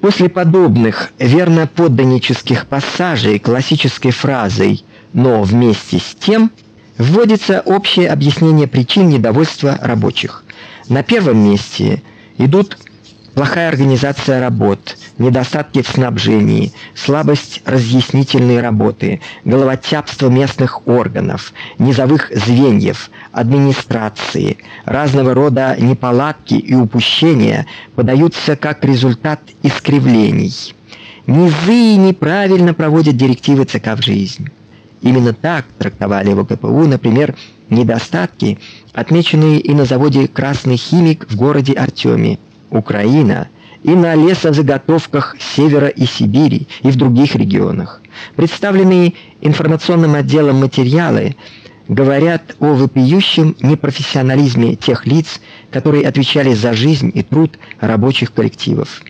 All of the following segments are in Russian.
После подобных верно подданнических пассажей классической фразой "но вместе с тем" вводится общее объяснение причин недовольства рабочих. На первом месте идут плохая организация работ, недостатки в снабжении, слабость разъяснительной работы, головотяпство местных органов, низовых звеньев, администрации, разного рода неполадки и упущения подаются как результат искривлений. Низы неправильно проводят директивы ЦК в жизнь. Именно так трактовали в ОГПУ, например, недостатки, отмеченные и на заводе Красный химик в городе Артёме, Украина, и на лесозаготовках севера и Сибири и в других регионах. Представленные информационным отделом материалы говорят о вопиющем непрофессионализме тех лиц, которые отвечали за жизнь и труд рабочих коллективов.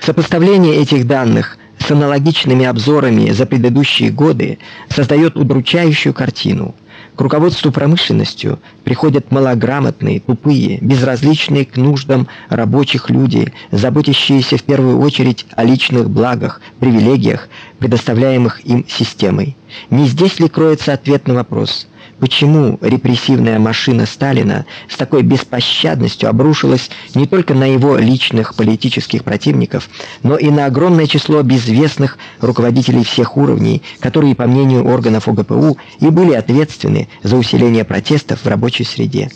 Сопоставление этих данных с аналогичными обзорами за предыдущие годы создает удручающую картину. К руководству промышленностью приходят малограмотные, тупые, безразличные к нуждам рабочих люди, заботящиеся в первую очередь о личных благах, привилегиях, предоставляемых им системой. Не здесь ли кроется ответ на вопрос: почему репрессивная машина Сталина с такой беспощадностью обрушилась не только на его личных политических противников, но и на огромное число безвестных руководителей всех уровней, которые, по мнению органов ОГПУ, и были ответственны за усиление протестов в рабочей среде.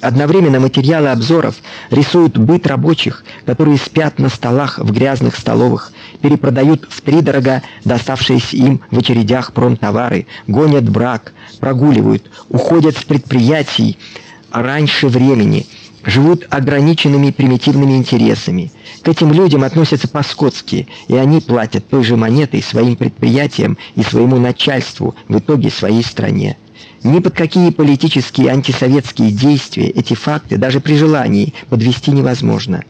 Одновременно материалы обзоров рисуют быт рабочих, которые спят на столах в грязных столовых, перепродают втридорога доставшиеся им в очередях промтовары, гонят брак, прогуливают, уходят с предприятий раньше времени, живут ограниченными примитивными интересами. К этим людям относятся по-скотски, и они платят той же монетой своим предприятиям и своему начальству, в итоге своей стране. Ни под какие политические антисоветские действия эти факты даже при желании подвести невозможно.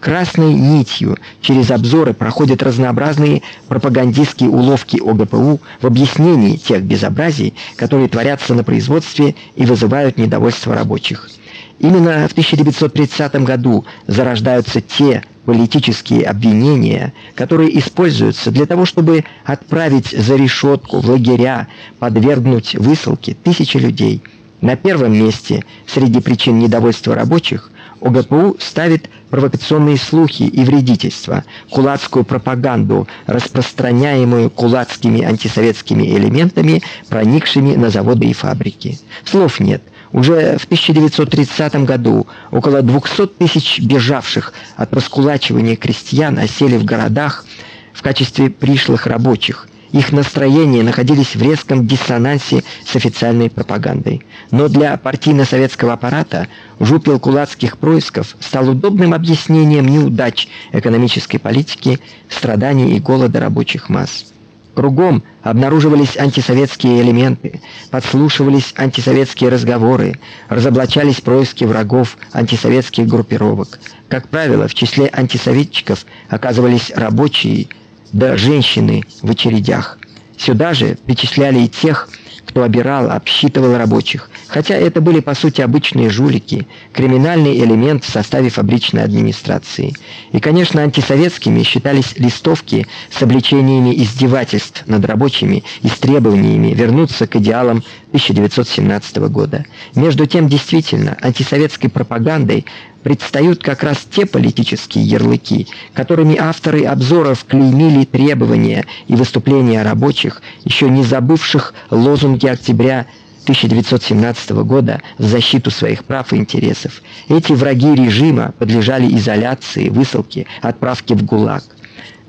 Красной нитью через обзоры проходят разнообразные пропагандистские уловки ОГПУ в объяснении тех безобразий, которые творятся на производстве и вызывают недовольство рабочих. Именно в 1930 году зарождаются те политические обвинения, которые используются для того, чтобы отправить за решетку, в лагеря, подвергнуть высылке тысячи людей. На первом месте среди причин недовольства рабочих ОГПУ ставит провокационные слухи и вредительство, кулацкую пропаганду, распространяемую кулацкими антисоветскими элементами, проникшими на заводы и фабрики. Слов нет. Уже в 1930 году около 200 тысяч бежавших от раскулачивания крестьян осели в городах в качестве пришлых рабочих. Их настроения находились в резком диссонансе с официальной пропагандой. Но для партийно-советского аппарата жупел кулацких происков стал удобным объяснением неудач экономической политики, страданий и голода рабочих масс. Кругом обнаруживались антисоветские элементы, подслушивались антисоветские разговоры, разоблачались происки врагов антисоветских группировок. Как правило, в числе антисоветчиков оказывались рабочие, да женщины в очередях. Сюда же причисляли и тех, кто обирал, обсчитывал рабочих, хотя это были по сути обычные жулики, криминальный элемент в составе фабричной администрации. И, конечно, антисоветскими считались листовки с обличениями издевательств над рабочими и с требованиями вернуться к идеалам 1917 года. Между тем, действительно, антисоветской пропагандой предстают как раз те политические ярлыки, которыми авторы обзоров клеймили требования и выступления рабочих, еще не забывших лозунги октября 1917 года в защиту своих прав и интересов. Эти враги режима подлежали изоляции, высылке, отправке в ГУЛАГ.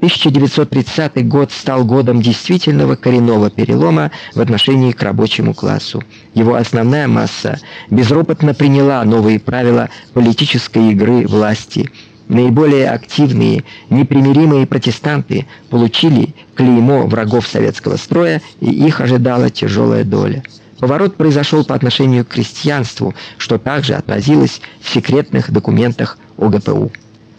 1930 год стал годом действительного коренного перелома в отношении к рабочему классу. Его основная масса безропотно приняла новые правила политической игры власти. Наиболее активные, непримиримые протестанты получили клеймо врагов советского строя, и их ожидала тяжелая доля. Поворот произошел по отношению к крестьянству, что также отразилось в секретных документах ОГПУ.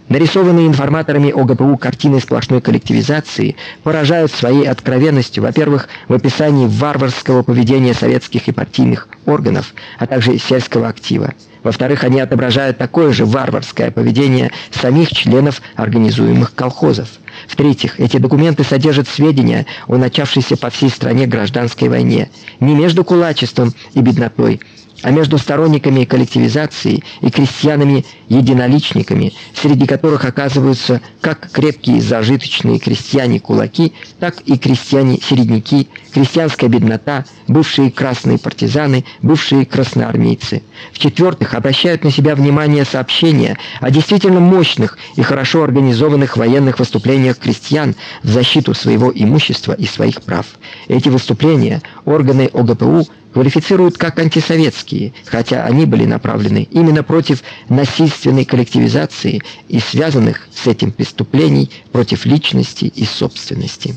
Нарисованные информаторами ОГПУ картины сплошной коллективизации поражают своей откровенностью, во-первых, в описании варварского поведения советских и партийных органов, а также сельского актива. Во-вторых, они отображают такое же варварское поведение самих членов организуемых колхозов. В-третьих, эти документы содержат сведения о начавшейся по всей стране гражданской войне, не между кулачеством и беднотой, а между сторонниками коллективизации и крестьянами-единоличниками, среди которых оказываются как крепкие зажиточные крестьяне-кулаки, так и крестьяне-середняки, крестьянская беднота, бывшие красные партизаны, бывшие красноармейцы. В-четвертых, обращают на себя внимание сообщения о действительно мощных и хорошо организованных военных выступлениях крестьян в защиту своего имущества и своих прав. Эти выступления органы ОГПУ квалифицируют как антисоветские, хотя они были направлены именно против насильственной коллективизации и связанных с этим преступлений против личности и собственности.